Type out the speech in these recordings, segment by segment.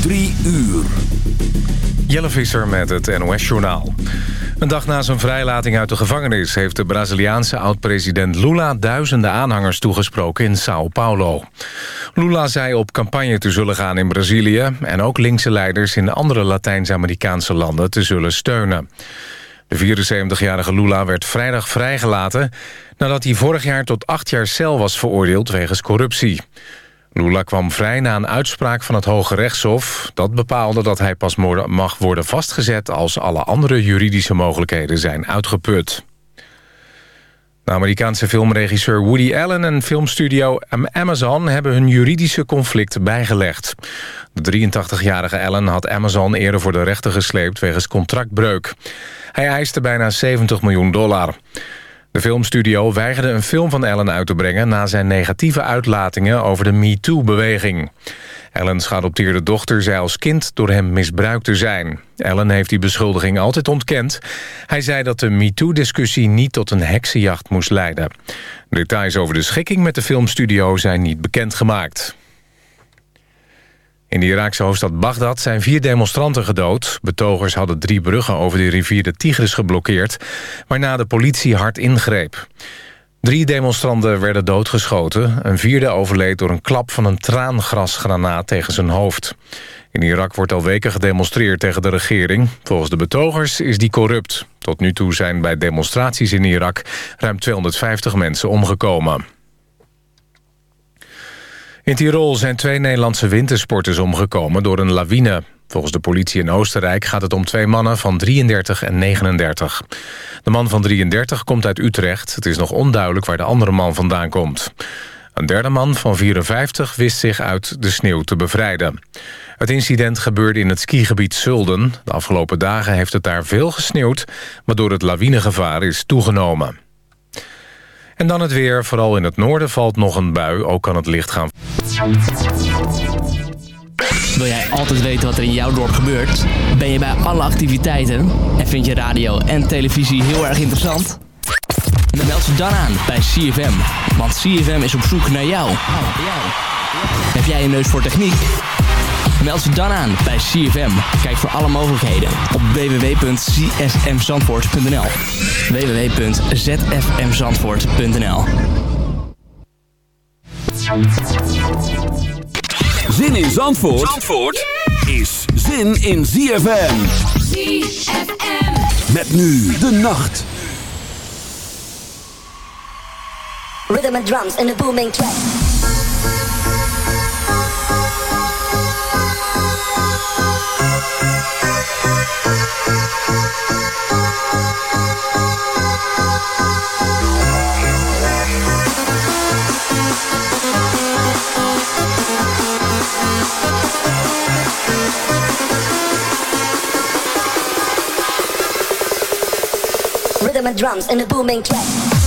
Drie uur. Jelle Visser met het NOS-journaal. Een dag na zijn vrijlating uit de gevangenis... heeft de Braziliaanse oud-president Lula duizenden aanhangers toegesproken in Sao Paulo. Lula zei op campagne te zullen gaan in Brazilië... en ook linkse leiders in andere Latijns-Amerikaanse landen te zullen steunen. De 74-jarige Lula werd vrijdag vrijgelaten... nadat hij vorig jaar tot acht jaar cel was veroordeeld wegens corruptie. Lula kwam vrij na een uitspraak van het Hoge Rechtshof. Dat bepaalde dat hij pas mag worden vastgezet... als alle andere juridische mogelijkheden zijn uitgeput. De Amerikaanse filmregisseur Woody Allen en filmstudio Amazon... hebben hun juridische conflict bijgelegd. De 83-jarige Allen had Amazon eerder voor de rechter gesleept... wegens contractbreuk. Hij eiste bijna 70 miljoen dollar. De filmstudio weigerde een film van Allen uit te brengen... na zijn negatieve uitlatingen over de MeToo-beweging. Allens geadopteerde dochter zei als kind door hem misbruikt te zijn. Allen heeft die beschuldiging altijd ontkend. Hij zei dat de MeToo-discussie niet tot een heksenjacht moest leiden. Details over de schikking met de filmstudio zijn niet bekendgemaakt. In de Iraakse hoofdstad Bagdad zijn vier demonstranten gedood. Betogers hadden drie bruggen over de rivier de Tigris geblokkeerd... waarna de politie hard ingreep. Drie demonstranten werden doodgeschoten. Een vierde overleed door een klap van een traangrasgranaat tegen zijn hoofd. In Irak wordt al weken gedemonstreerd tegen de regering. Volgens de betogers is die corrupt. Tot nu toe zijn bij demonstraties in Irak ruim 250 mensen omgekomen. In Tirol zijn twee Nederlandse wintersporters omgekomen door een lawine. Volgens de politie in Oostenrijk gaat het om twee mannen van 33 en 39. De man van 33 komt uit Utrecht. Het is nog onduidelijk waar de andere man vandaan komt. Een derde man van 54 wist zich uit de sneeuw te bevrijden. Het incident gebeurde in het skigebied Zulden. De afgelopen dagen heeft het daar veel gesneeuwd... waardoor het lawinegevaar is toegenomen. En dan het weer. Vooral in het noorden valt nog een bui. Ook kan het licht gaan. Wil jij altijd weten wat er in jouw dorp gebeurt? Ben je bij alle activiteiten? En vind je radio en televisie heel erg interessant? Dan meld ze dan aan bij CFM. Want CFM is op zoek naar jou. Heb jij een neus voor techniek? Meld ze dan aan bij CFM. Kijk voor alle mogelijkheden op www.csmzandvoort.nl www.zfmzandvoort.nl Zin in Zandvoort, Zandvoort is zin in ZFM. ZFM. Met nu de nacht. Rhythm and drums in a booming track. Rhythm and drums in a booming track.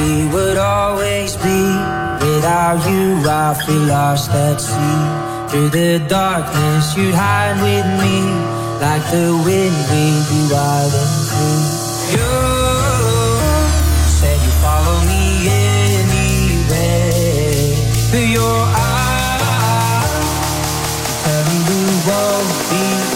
We would always be. Without you, I feel lost at sea. Through the darkness, you'd hide with me. Like the wind, we'd be wild and free. You said you follow me anywhere. But your eyes tell me we won't be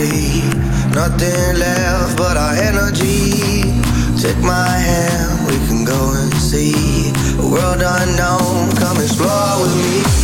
free. Nothing left but our energy. Take my hand, we can go and see a world unknown. Come explore with me.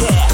Yeah.